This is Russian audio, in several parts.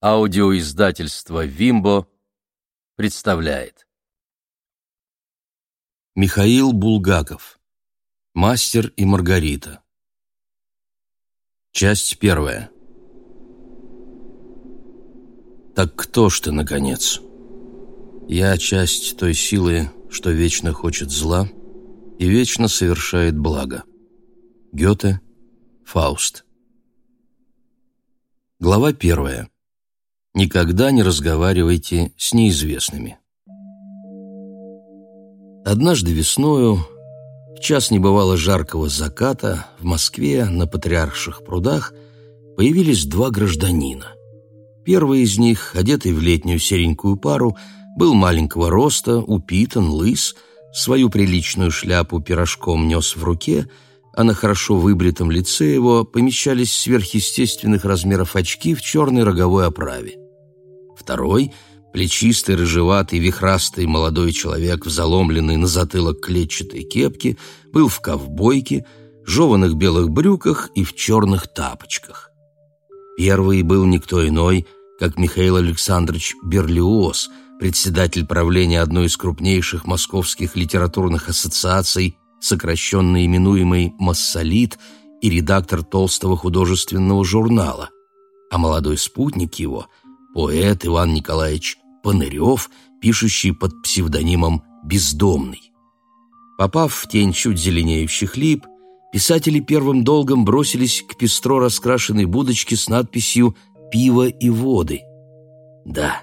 Аудиоиздательство «Вимбо» представляет. Михаил Булгаков. Мастер и Маргарита. Часть первая. Так кто ж ты, наконец? Я часть той силы, что вечно хочет зла и вечно совершает благо. Гёте, Фауст. Глава первая. Никогда не разговаривайте с неизвестными. Однажды весною, в час небывало жаркого заката, в Москве на Патриарших прудах появились два гражданина. Первый из них, одетый в летнюю серенькую пару, был маленького роста, упитан, лыс, свою приличную шляпу пирожком нес в руке — а на хорошо выбритом лице его помещались сверхъестественных размеров очки в черной роговой оправе. Второй — плечистый, рыжеватый, вихрастый молодой человек в заломленной на затылок клетчатой кепке, был в ковбойке, жеванных белых брюках и в черных тапочках. Первый был никто иной, как Михаил Александрович Берлиоз, председатель правления одной из крупнейших московских литературных ассоциаций сокращенно именуемый «Массолит» и редактор толстого художественного журнала, а молодой спутник его — поэт Иван Николаевич Панырев, пишущий под псевдонимом «Бездомный». Попав в тень чуть зеленеющих лип, писатели первым долгом бросились к пестро раскрашенной будочке с надписью «Пиво и воды». Да,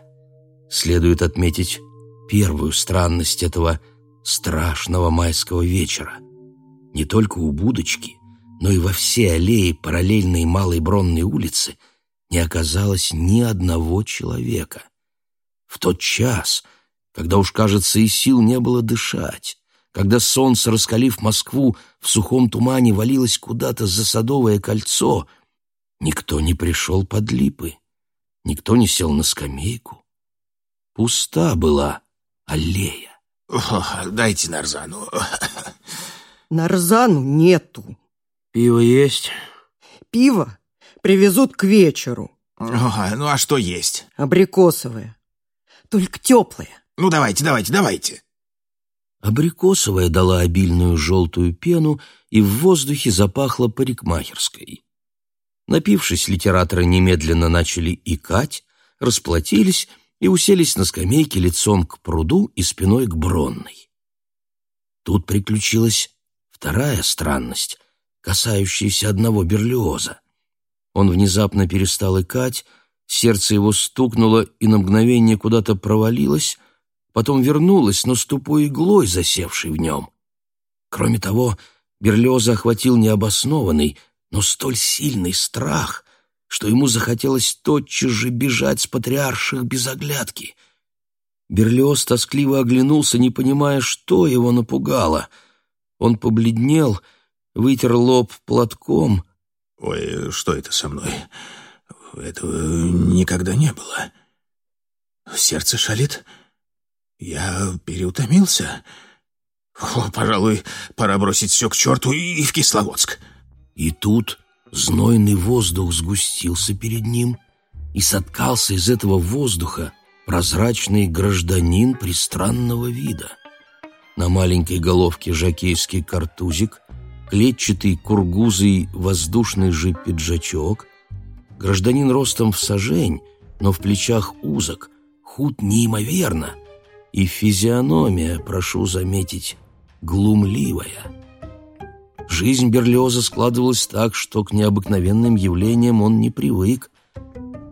следует отметить первую странность этого страшного майского вечера. Не только у будочки, но и во всей аллее параллельной Малой Бронной улицы не оказалось ни одного человека. В тот час, когда уж, кажется, и сил не было дышать, когда солнце, раскалив Москву, в сухом тумане валилось куда-то за Садовое кольцо, никто не пришел под липы, никто не сел на скамейку. Пуста была аллея. О, дайте нарзану. Нарзану нету. Пиво есть? Пиво привезут к вечеру. О, ну а что есть? Абрикосовое. Только теплое. Ну давайте, давайте, давайте. Абрикосовая дала обильную желтую пену, и в воздухе запахло парикмахерской. Напившись, литераторы немедленно начали икать, расплатились и уселись на скамейке лицом к пруду и спиной к Бронной. Тут приключилась вторая странность, касающаяся одного Берлиоза. Он внезапно перестал икать, сердце его стукнуло и на мгновение куда-то провалилось, потом вернулось, но с тупой иглой, засевшей в нем. Кроме того, Берлиоза охватил необоснованный, но столь сильный страх, что ему захотелось тотчас же бежать с патриарших без оглядки. Берлиоз тоскливо оглянулся, не понимая, что его напугало. Он побледнел, вытер лоб платком. «Ой, что это со мной? Этого никогда не было. Сердце шалит. Я переутомился. О, пожалуй, пора бросить все к черту и в Кисловодск». И тут Знойный воздух сгустился перед ним, и соткался из этого воздуха прозрачный гражданин пристранного вида. На маленькой головке жакейский картузик, клетчатый кургузый воздушный же пиджачок, гражданин ростом в сажень, но в плечах узок, худ неимоверно, и физиономия, прошу заметить, глумливая — Жизнь Берлиоза складывалась так, что к необыкновенным явлениям он не привык.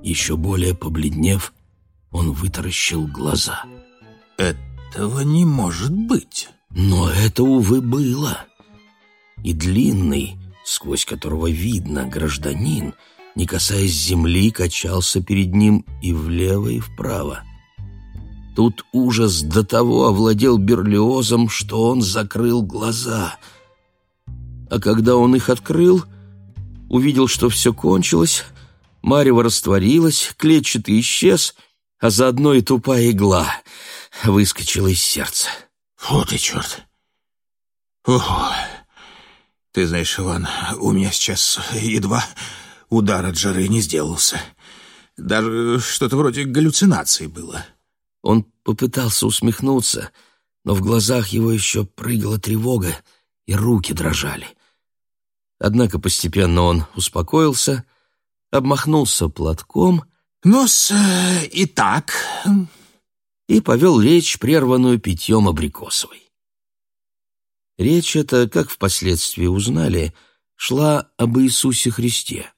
Еще более побледнев, он вытаращил глаза. «Этого не может быть!» Но это, увы, было. И длинный, сквозь которого видно гражданин, не касаясь земли, качался перед ним и влево, и вправо. Тут ужас до того овладел Берлиозом, что он закрыл глаза — а когда он их открыл, увидел, что все кончилось, Марева растворилась, клетчатый исчез, а заодно и тупая игла выскочила из сердца. Вот и черт! Ого! Ты знаешь, Иван, у меня сейчас едва удар от жары не сделался. Даже что-то вроде галлюцинации было. Он попытался усмехнуться, но в глазах его еще прыгала тревога, и руки дрожали. Однако постепенно он успокоился, обмахнулся платком. «Ну-с, и так...» И повел речь, прерванную питьем абрикосовой. Речь эта, как впоследствии узнали, шла об Иисусе Христе.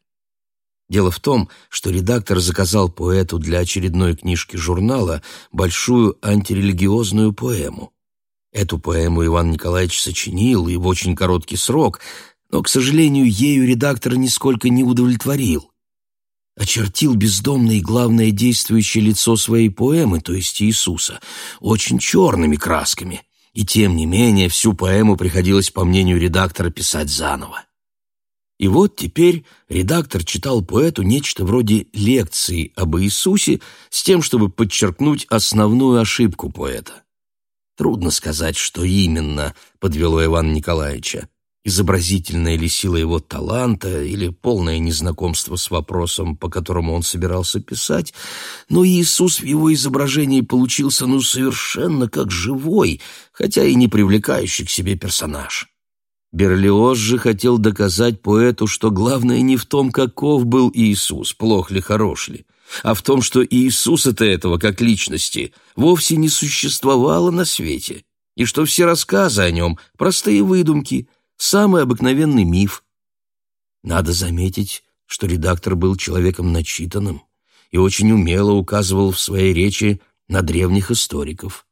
Дело в том, что редактор заказал поэту для очередной книжки журнала большую антирелигиозную поэму. Эту поэму Иван Николаевич сочинил и в очень короткий срок, но, к сожалению, ею редактор нисколько не удовлетворил. Очертил бездомное и главное действующее лицо своей поэмы, то есть Иисуса, очень черными красками, и тем не менее всю поэму приходилось, по мнению редактора, писать заново. И вот теперь редактор читал поэту нечто вроде лекции об Иисусе с тем, чтобы подчеркнуть основную ошибку поэта. Трудно сказать, что именно подвело Ивана Николаевича. Изобразительная ли сила его таланта или полное незнакомство с вопросом, по которому он собирался писать, но Иисус в его изображении получился ну совершенно как живой, хотя и не привлекающий к себе персонаж. Берлиоз же хотел доказать поэту, что главное не в том, каков был Иисус, плох ли, хорош ли, а в том, что Иисуса-то этого, как личности, вовсе не существовало на свете, и что все рассказы о нем — простые выдумки, самый обыкновенный миф. Надо заметить, что редактор был человеком начитанным и очень умело указывал в своей речи на древних историков.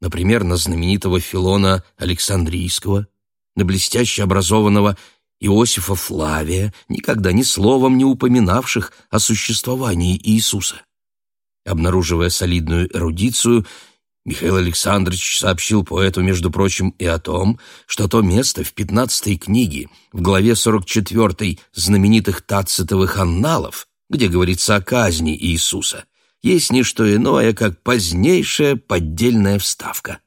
Например, на знаменитого Филона Александрийского, на блестяще образованного Иосифа Флавия, никогда ни словом не упоминавших о существовании Иисуса. Обнаруживая солидную эрудицию, Михаил Александрович сообщил поэту, между прочим, и о том, что то место в пятнадцатой книге, в главе 44 знаменитых Тацитовых анналов, где говорится о казни Иисуса, есть не что иное, как позднейшая поддельная вставка.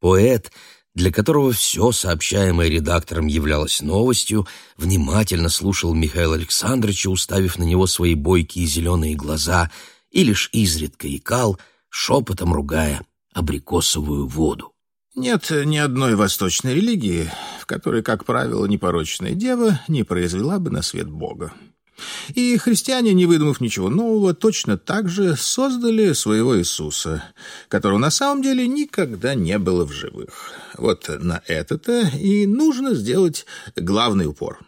Поэт — для которого все, сообщаемое редактором, являлось новостью, внимательно слушал Михаила Александровича, уставив на него свои бойкие зеленые глаза, и лишь изредка икал, шепотом ругая абрикосовую воду. Нет ни одной восточной религии, в которой, как правило, непорочная дева не произвела бы на свет Бога. И христиане, не выдумав ничего нового, точно так же создали своего Иисуса, которого на самом деле никогда не было в живых. Вот на это-то и нужно сделать главный упор.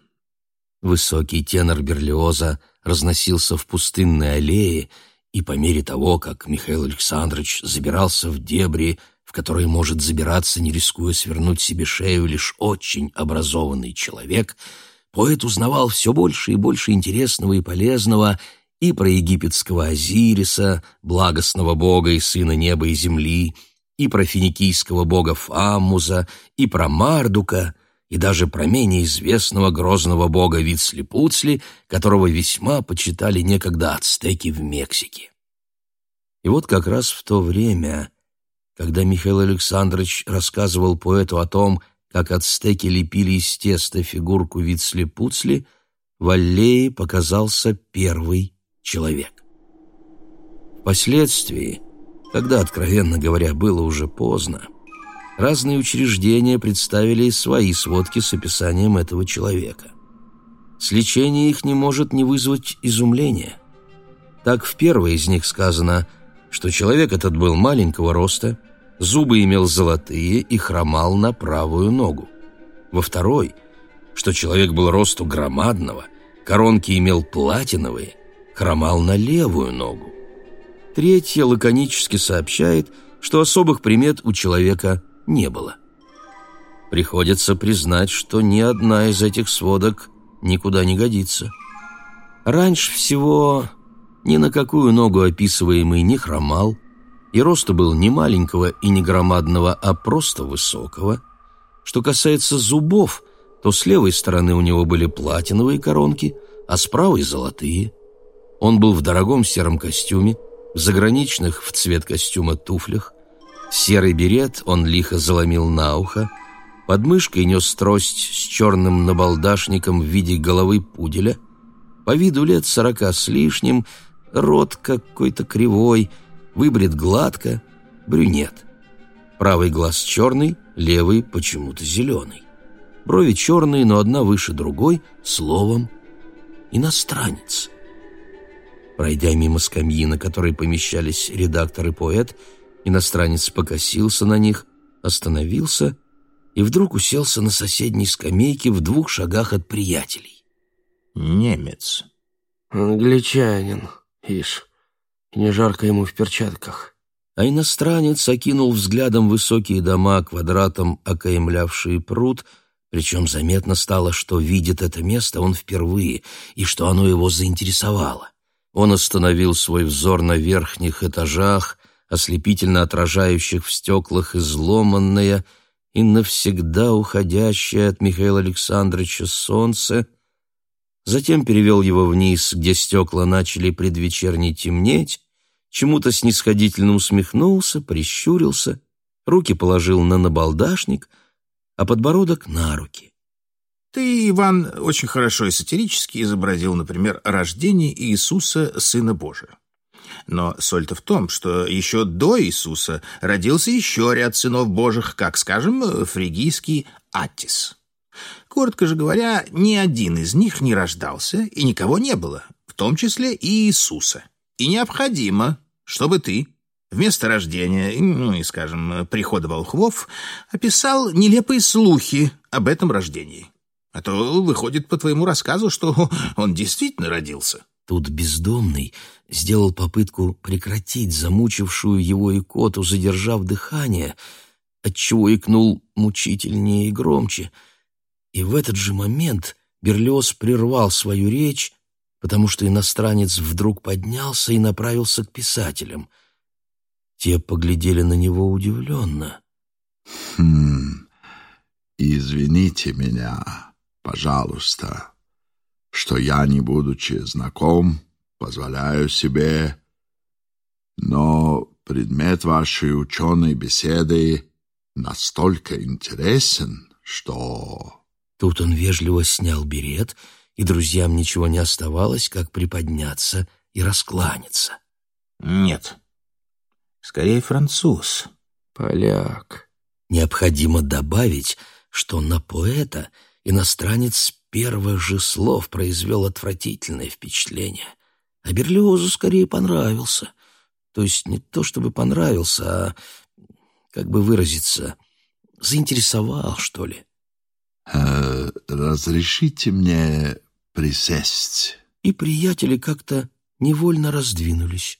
Высокий тенор Берлиоза разносился в пустынной аллее, и по мере того, как Михаил Александрович забирался в дебри, в которые может забираться, не рискуя свернуть себе шею лишь очень образованный человек — поэт узнавал все больше и больше интересного и полезного и про египетского Азириса, благостного бога и сына неба и земли, и про финикийского бога Фаммуза, и про Мардука, и даже про менее известного грозного бога Вицлипуцли, которого весьма почитали некогда ацтеки в Мексике. И вот как раз в то время, когда Михаил Александрович рассказывал поэту о том, как ацтеки лепили из теста фигурку Вицли-Пуцли, в аллее показался первый человек. Впоследствии, когда, откровенно говоря, было уже поздно, разные учреждения представили свои сводки с описанием этого человека. Сличение их не может не вызвать изумления. Так в первой из них сказано, что человек этот был маленького роста, зубы имел золотые и хромал на правую ногу. Во второй, что человек был росту громадного, коронки имел платиновые, хромал на левую ногу. Третье лаконически сообщает, что особых примет у человека не было. Приходится признать, что ни одна из этих сводок никуда не годится. Раньше всего ни на какую ногу описываемый не хромал, и роста был не маленького и не громадного, а просто высокого. Что касается зубов, то с левой стороны у него были платиновые коронки, а с правой — золотые. Он был в дорогом сером костюме, в заграничных в цвет костюма туфлях. Серый берет он лихо заломил на ухо, под мышкой нес трость с черным набалдашником в виде головы пуделя, по виду лет сорока с лишним — рот какой-то кривой, выбрит гладко, брюнет. Правый глаз черный, левый почему-то зеленый. Брови черные, но одна выше другой, словом «иностранец». Пройдя мимо скамьи, на которой помещались редактор и поэт, иностранец покосился на них, остановился и вдруг уселся на соседней скамейке в двух шагах от приятелей. Немец. Англичанин, ишь, не жарко ему в перчатках. А иностранец окинул взглядом высокие дома, квадратом окаемлявшие пруд, причем заметно стало, что видит это место он впервые и что оно его заинтересовало. Он остановил свой взор на верхних этажах, ослепительно отражающих в стеклах изломанное и навсегда уходящее от Михаила Александровича солнце, затем перевел его вниз, где стекла начали предвечерне темнеть, чему-то снисходительно усмехнулся, прищурился, руки положил на набалдашник, а подбородок на руки. Ты, Иван, очень хорошо эзотерически изобразил, например, рождение Иисуса, Сына Божия. Но соль-то в том, что еще до Иисуса родился еще ряд сынов Божьих, как, скажем, фригийский Аттис. Коротко же говоря, ни один из них не рождался, и никого не было, в том числе и Иисуса. И необходимо, чтобы ты вместо рождения, ну и, скажем, прихода волхвов, описал нелепые слухи об этом рождении. А то выходит по твоему рассказу, что он действительно родился. Тут бездомный сделал попытку прекратить замучившую его икоту, задержав дыхание, отчего икнул мучительнее и громче. И в этот же момент Берлиоз прервал свою речь, потому что иностранец вдруг поднялся и направился к писателям. Те поглядели на него удивленно. «Хм, извините меня», пожалуйста, что я, не будучи знаком, позволяю себе, но предмет вашей ученой беседы настолько интересен, что...» Тут он вежливо снял берет, и друзьям ничего не оставалось, как приподняться и раскланяться. «Нет, скорее француз». «Поляк». Необходимо добавить, что на поэта — Иностранец с первых же слов произвел отвратительное впечатление. А Берлиозу скорее понравился. То есть не то чтобы понравился, а, как бы выразиться, заинтересовал, что ли. Э, «Разрешите мне присесть?» И приятели как-то невольно раздвинулись.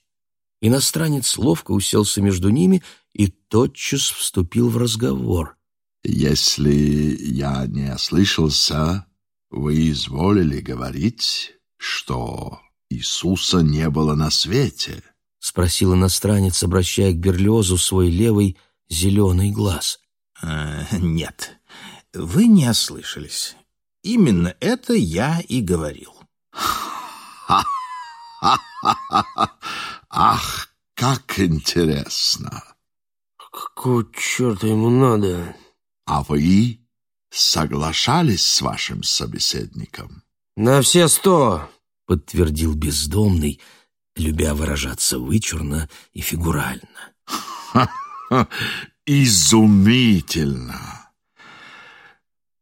Иностранец ловко уселся между ними и тотчас вступил в разговор. Если я не ослышался, вы изволили говорить, что Иисуса не было на свете. — спросил иностранец, обращая к Берлиозу свой левый зеленый глаз. «Э, «Нет, вы не ослышались. Именно это я и говорил». Ах, как интересно! Какого черта ему надо? А вы соглашались с вашим собеседником? На все сто, подтвердил бездомный, любя выражаться вычурно и фигурально. Изумительно!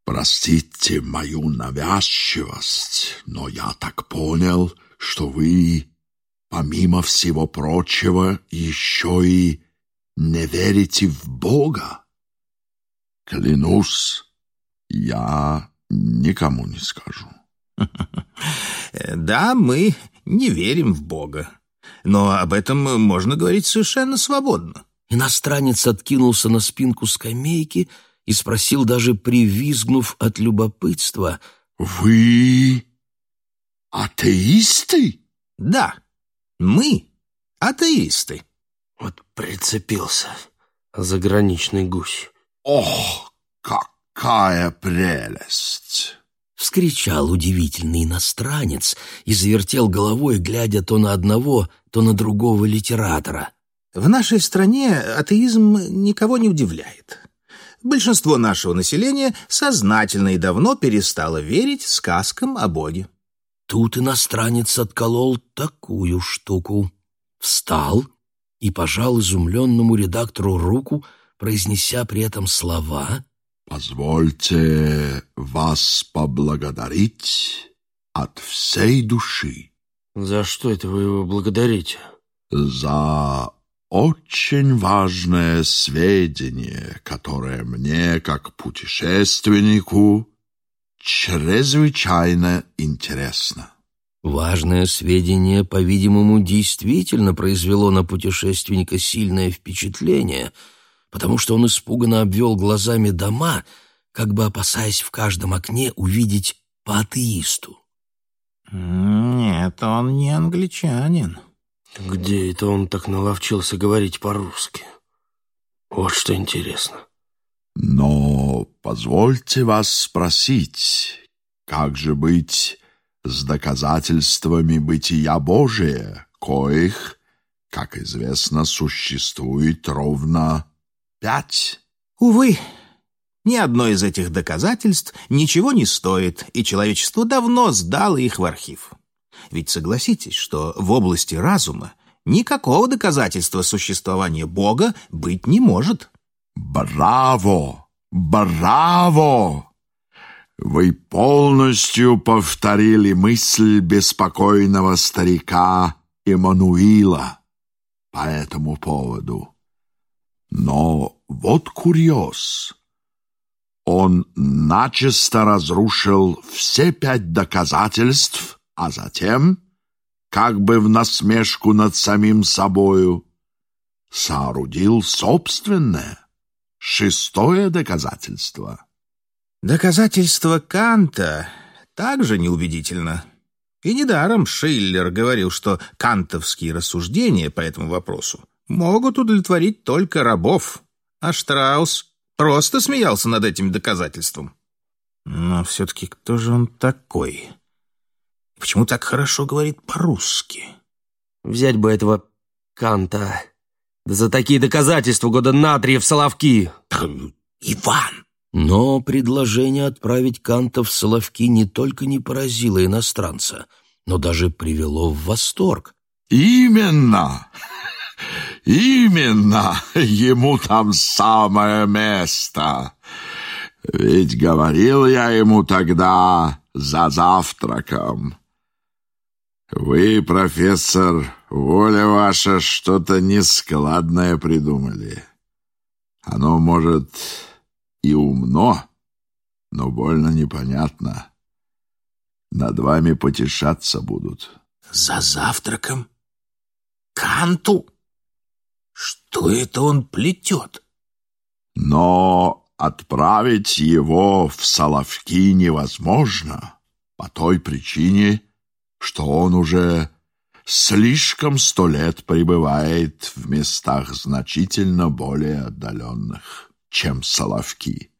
Простите мою навязчивость, но я так понял, что вы, помимо всего прочего, еще и не верите в Бога. Клянусь, я никому не скажу. Да, мы не верим в Бога, но об этом можно говорить совершенно свободно. Иностранец откинулся на спинку скамейки и спросил, даже привизгнув от любопытства, «Вы атеисты?» «Да, мы атеисты». Вот прицепился заграничный гусь. «Ох, какая прелесть!» Вскричал удивительный иностранец и завертел головой, глядя то на одного, то на другого литератора. В нашей стране атеизм никого не удивляет. Большинство нашего населения сознательно и давно перестало верить сказкам о Боге. тут иностранец отколол такую штуку. Встал и пожал изумленному редактору руку, произнеся при этом слова «Позвольте вас поблагодарить от всей души». За что это вы его благодарите? За очень важное сведение, которое мне, как путешественнику, чрезвычайно интересно. Важное сведение, по-видимому, действительно произвело на путешественника сильное впечатление, потому что он испуганно обвел глазами дома, как бы опасаясь в каждом окне увидеть по атеисту. Нет, он не англичанин. Где это он так наловчился говорить по-русски? Вот что интересно. Но позвольте вас спросить, как же быть с доказательствами бытия Божия, коих, как известно, существует ровно пять? Увы, ни одно из этих доказательств ничего не стоит, и человечество давно сдало их в архив. Ведь согласитесь, что в области разума никакого доказательства существования Бога быть не может. Браво! Браво! Вы полностью повторили мысль беспокойного старика Эммануила по этому поводу. Но вот курьез. Он начисто разрушил все пять доказательств, а затем, как бы в насмешку над самим собою, соорудил собственное, шестое доказательство. Доказательство Канта также неубедительно. И недаром Шиллер говорил, что кантовские рассуждения по этому вопросу могут удовлетворить только рабов, а Штраус просто смеялся над этим доказательством. Но все-таки кто же он такой? Почему так хорошо говорит по-русски? Взять бы этого Канта. Да за такие доказательства года на три в Соловки. Иван! Но предложение отправить Канта в Соловки не только не поразило иностранца, но даже привело в восторг. Именно! Именно! Ему там самое место! Ведь говорил я ему тогда за завтраком. Вы, профессор, воля ваша, что-то нескладное придумали. Оно, может, и умно, но больно непонятно. Над вами потешаться будут. За завтраком? Канту? Что это он плетет? Но отправить его в Соловки невозможно по той причине, что он уже слишком сто лет пребывает в местах значительно более отдаленных, чем Соловки,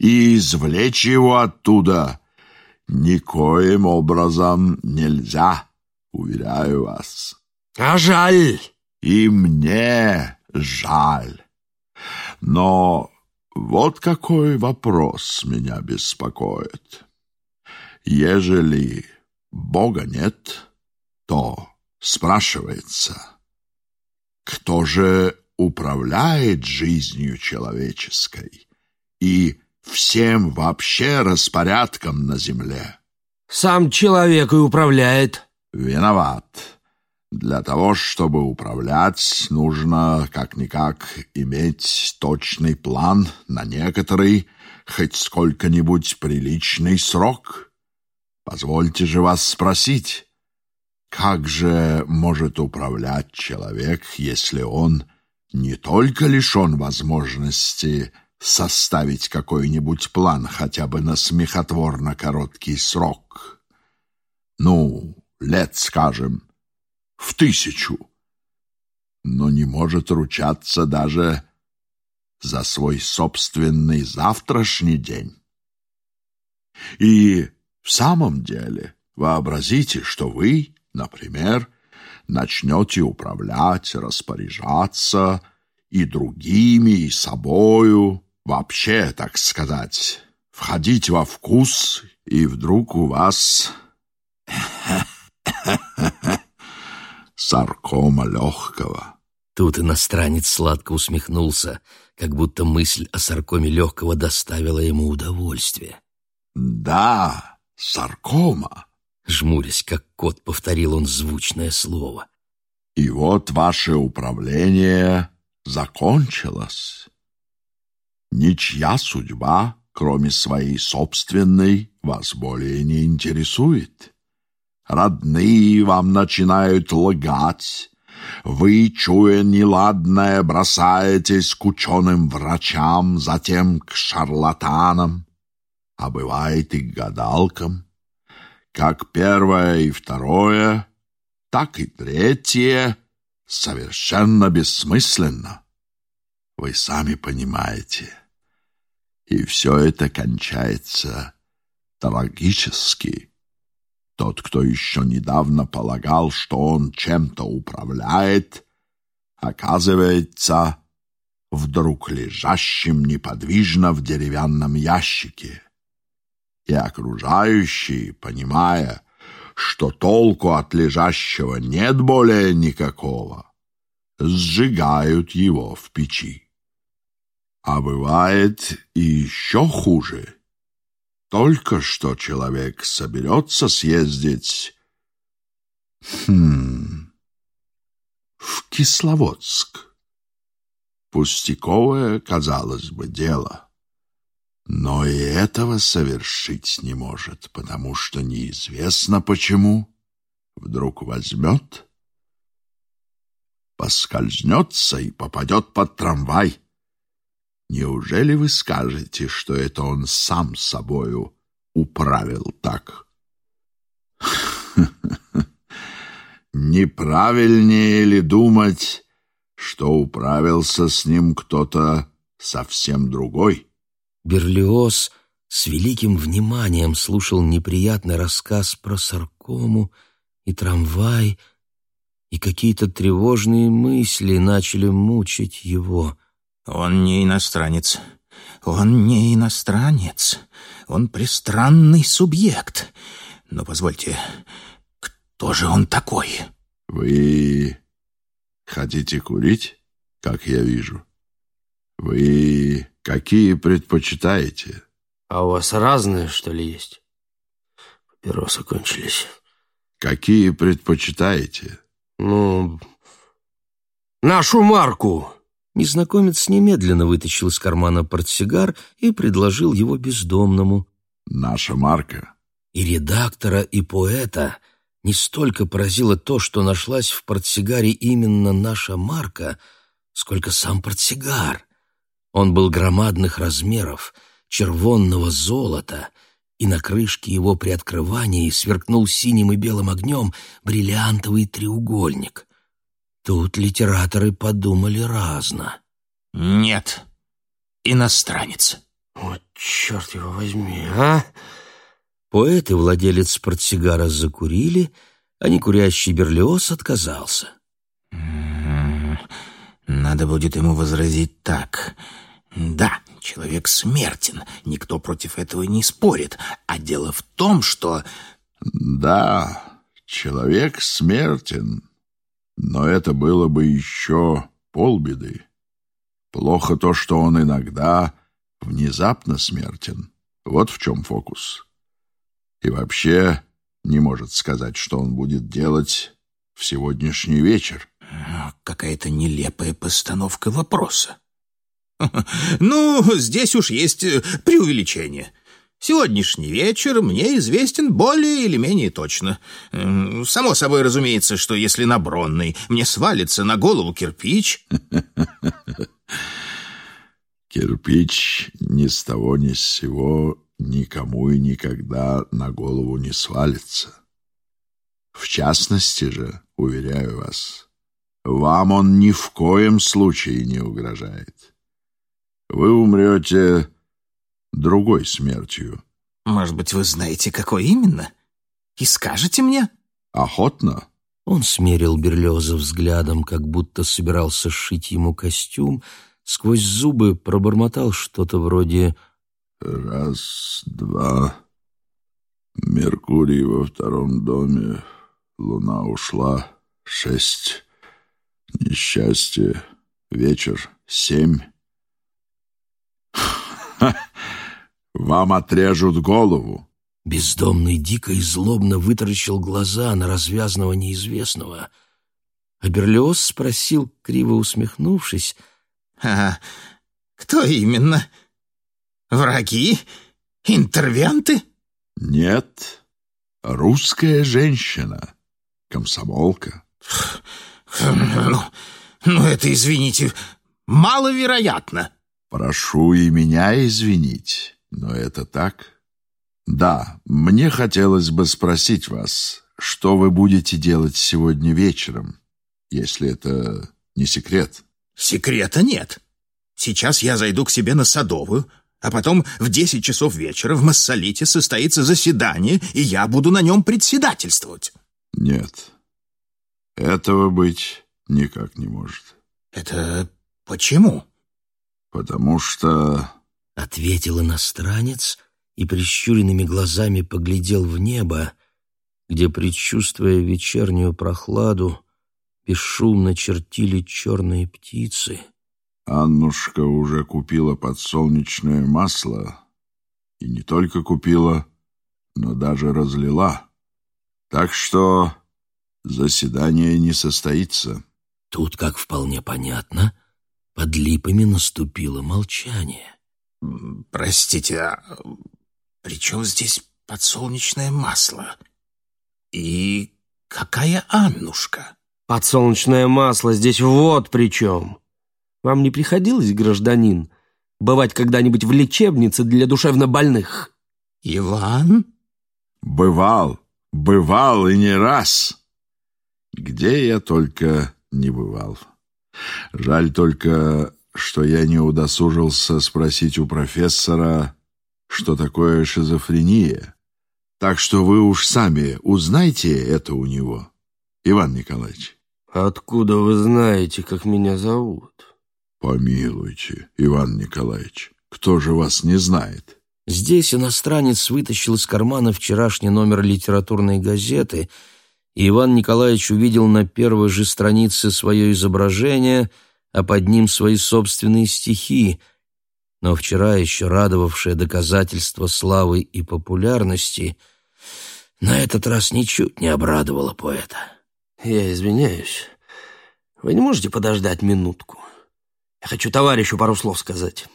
и извлечь его оттуда никоим образом нельзя, уверяю вас. А жаль! И мне жаль. Но вот какой вопрос меня беспокоит. Ежели Бога нет, то спрашивается, кто же управляет жизнью человеческой и всем вообще распорядком на земле? Сам человек и управляет. Виноват. Для того, чтобы управлять, нужно как-никак иметь точный план на некоторый, хоть сколько-нибудь приличный срок. Позвольте же вас спросить, как же может управлять человек, если он не только лишен возможности составить какой-нибудь план хотя бы на смехотворно короткий срок? Ну, лет, скажем, в тысячу, но не может ручаться даже за свой собственный завтрашний день. И в самом деле вообразите, что вы, например, начнете управлять, распоряжаться и другими, и собою, вообще, так сказать, входить во вкус, и вдруг у вас Саркома легкого. Тут иностранец сладко усмехнулся, как будто мысль о саркоме легкого доставила ему удовольствие. Да, саркома. Жмурясь, как кот, повторил он звучное слово. И вот ваше управление закончилось. Ничья судьба, кроме своей собственной, вас более не интересует. Родные вам начинают лгать. Вы, чуя неладное, бросаетесь к ученым врачам, затем к шарлатанам, а бывает и к гадалкам. Как первое и второе, так и третье совершенно бессмысленно. Вы сами понимаете. И все это кончается трагически. Тот, кто еще недавно полагал, что он чем-то управляет, оказывается вдруг лежащим неподвижно в деревянном ящике. И окружающие, понимая, что толку от лежащего нет более никакого, сжигают его в печи. А бывает и еще хуже. Только что человек соберется съездить... Хм... В Кисловодск. Пустяковое, казалось бы, дело. Но и этого совершить не может, потому что неизвестно почему. Вдруг возьмет, поскользнется и попадет под трамвай. Неужели вы скажете, что это он сам собою управил так? Неправильнее ли думать, что управился с ним кто-то совсем другой? Берлиоз с великим вниманием слушал неприятный рассказ про саркому и трамвай, и какие-то тревожные мысли начали мучить его. Он не иностранец. Он не иностранец. Он пристранный субъект. Но позвольте, кто же он такой? Вы хотите курить, как я вижу? Вы какие предпочитаете? А у вас разные, что ли, есть? Папиросы кончились. Какие предпочитаете? Ну, нашу марку. Незнакомец немедленно вытащил из кармана портсигар и предложил его бездомному. Наша марка. И редактора, и поэта не столько поразило то, что нашлась в портсигаре именно наша марка, сколько сам портсигар. Он был громадных размеров, червонного золота, и на крышке его при открывании сверкнул синим и белым огнем бриллиантовый треугольник. Тут литераторы подумали разно. Нет, иностранец. Вот черт его возьми, а? Поэт и владелец портсигара закурили, а некурящий Берлиоз отказался. М-м, Надо будет ему возразить так. Да, человек смертен, никто против этого не спорит. А дело в том, что... Да, человек смертен, но это было бы еще полбеды. Плохо то, что он иногда внезапно смертен. Вот в чем фокус. И вообще не может сказать, что он будет делать в сегодняшний вечер. Какая-то нелепая постановка вопроса. Ну, здесь уж есть преувеличение. Сегодняшний вечер мне известен более или менее точно. М, Само собой разумеется, что если на Бронной мне свалится на голову кирпич... Кирпич ни с того ни с сего никому и никогда на голову не свалится. В частности же, уверяю вас, вам он ни в коем случае не угрожает. Вы умрете другой смертью. Может быть, вы знаете, какой именно? И скажете мне? Охотно? Он смерил Берлиоза взглядом, как будто собирался сшить ему костюм, сквозь зубы пробормотал что-то вроде Раз, два. Меркурий во втором доме, луна ушла, шесть, несчастье, вечер, семь. Вам отрежут голову. Бездомный дико и злобно вытаращил глаза на развязного неизвестного. А Берлиоз спросил, криво усмехнувшись, А кто именно? Враги? Интервенты? Нет, русская женщина, комсомолка. Ну, ну это, извините, маловероятно. Прошу и меня извинить, но это так. Да, мне хотелось бы спросить вас, что вы будете делать сегодня вечером, если это не секрет. Секрета нет. Сейчас я зайду к себе на Садовую, а потом в десять часов вечера в Массолите состоится заседание, и я буду на нем председательствовать. Нет, этого быть никак не может. Это почему? Потому что... ответил иностранец и прищуренными глазами поглядел в небо, где, предчувствуя вечернюю прохладу, бесшумно чертили черные птицы. Аннушка уже купила подсолнечное масло, и не только купила, но даже разлила. Так что заседание не состоится. Тут, как вполне понятно, под липами наступило молчание. Простите, а при чем здесь подсолнечное масло? И какая Аннушка? Подсолнечное масло здесь вот при чем. Вам не приходилось, гражданин, бывать когда-нибудь в лечебнице для душевнобольных? Иван? Бывал, бывал и не раз. Где я только не бывал. Жаль только, что я не удосужился спросить у профессора, что такое шизофрения. Так что вы уж сами узнайте это у него, Иван Николаевич. Откуда вы знаете, как меня зовут? Помилуйте, Иван Николаевич, кто же вас не знает? Здесь иностранец вытащил из кармана вчерашний номер литературной газеты, и Иван Николаевич увидел на первой же странице свое изображение, а под ним свои собственные стихи, но вчера еще радовавшее доказательство славы и популярности, на этот раз ничуть не обрадовало поэта. Я извиняюсь. Вы не можете подождать минутку? Я хочу товарищу пару слов сказать.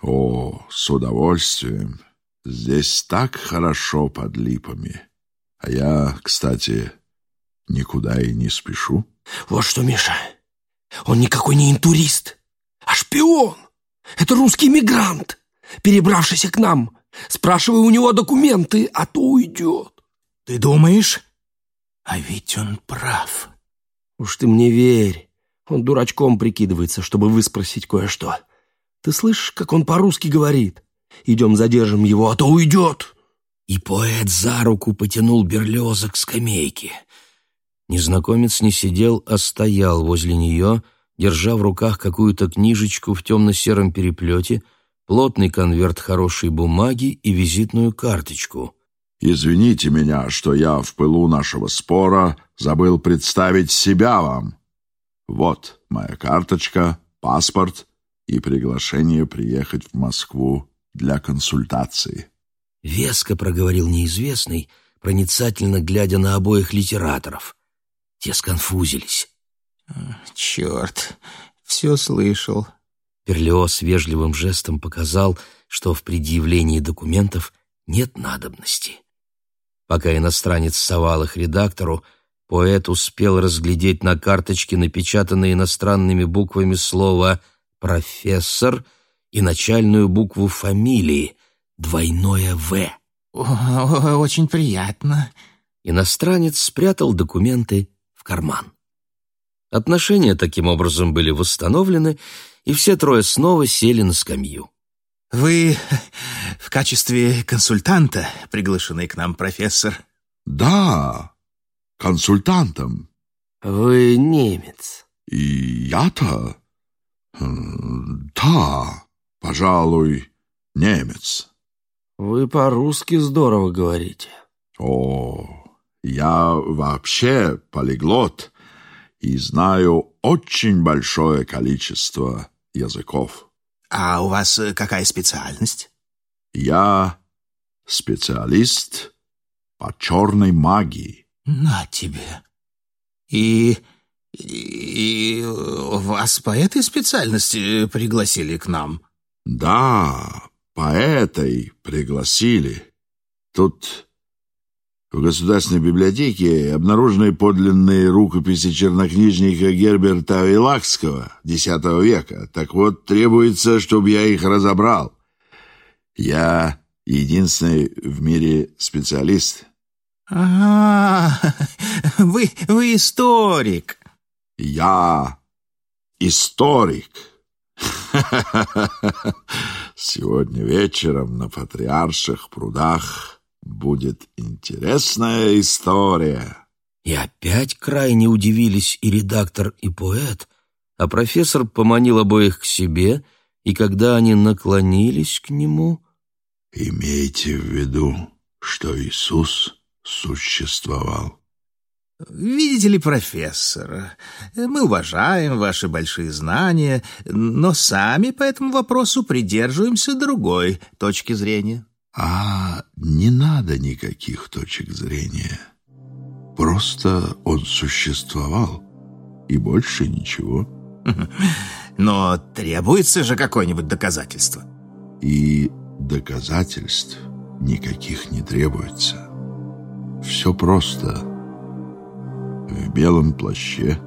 О, с удовольствием. Здесь так хорошо под липами. А я, кстати, никуда и не спешу. Вот что, Миша, он никакой не интурист, а шпион. Это русский мигрант, перебравшийся к нам. Спрашивай у него документы, а то уйдет. Ты думаешь? А ведь он прав. Уж ты мне верь. Он дурачком прикидывается, чтобы выспросить кое-что. Ты слышишь, как он по-русски говорит? Идем задержим его, а то уйдет. И поэт за руку потянул Берлиоза к скамейке. Незнакомец не сидел, а стоял возле нее, держа в руках какую-то книжечку в темно-сером переплете, плотный конверт хорошей бумаги и визитную карточку. Извините меня, что я в пылу нашего спора забыл представить себя вам. Вот моя карточка, паспорт и приглашение приехать в Москву для консультации. Веско проговорил неизвестный, проницательно глядя на обоих литераторов. Те сконфузились. Черт, все слышал. Перлиоз вежливым жестом показал, что в предъявлении документов нет надобности. Пока иностранец совал их редактору, поэт успел разглядеть на карточке напечатанное иностранными буквами слово «профессор» и начальную букву фамилии, двойное «В». О, очень приятно. Иностранец спрятал документы карман. Отношения таким образом были восстановлены, и все трое снова сели на скамью. Вы в качестве консультанта приглашены к нам, профессор? Да, консультантом. Вы немец. И я-то? М, Да, пожалуй, немец. Вы по-русски здорово говорите. О, я вообще полиглот и знаю очень большое количество языков. А у вас э, какая специальность? Я специалист по черной магии. На тебе. И, и вас по этой специальности пригласили к нам? Да, по этой пригласили. Тут в Государственной библиотеке обнаружены подлинные рукописи чернокнижника Герберта Вилакского X века. Так вот, требуется, чтобы я их разобрал. Я единственный в мире специалист. А, вы, вы историк. Я историк. Сегодня вечером на Патриарших прудах будет интересная история. И опять крайне удивились и редактор, и поэт, а профессор поманил обоих к себе, и когда они наклонились к нему... Имейте в виду, что Иисус существовал. Видите ли, профессор, мы уважаем ваши большие знания, но сами по этому вопросу придерживаемся другой точки зрения. А не надо никаких точек зрения. Просто он существовал, и больше ничего. Но требуется же какое-нибудь доказательство. И доказательств никаких не требуется. Все просто. В белом плаще,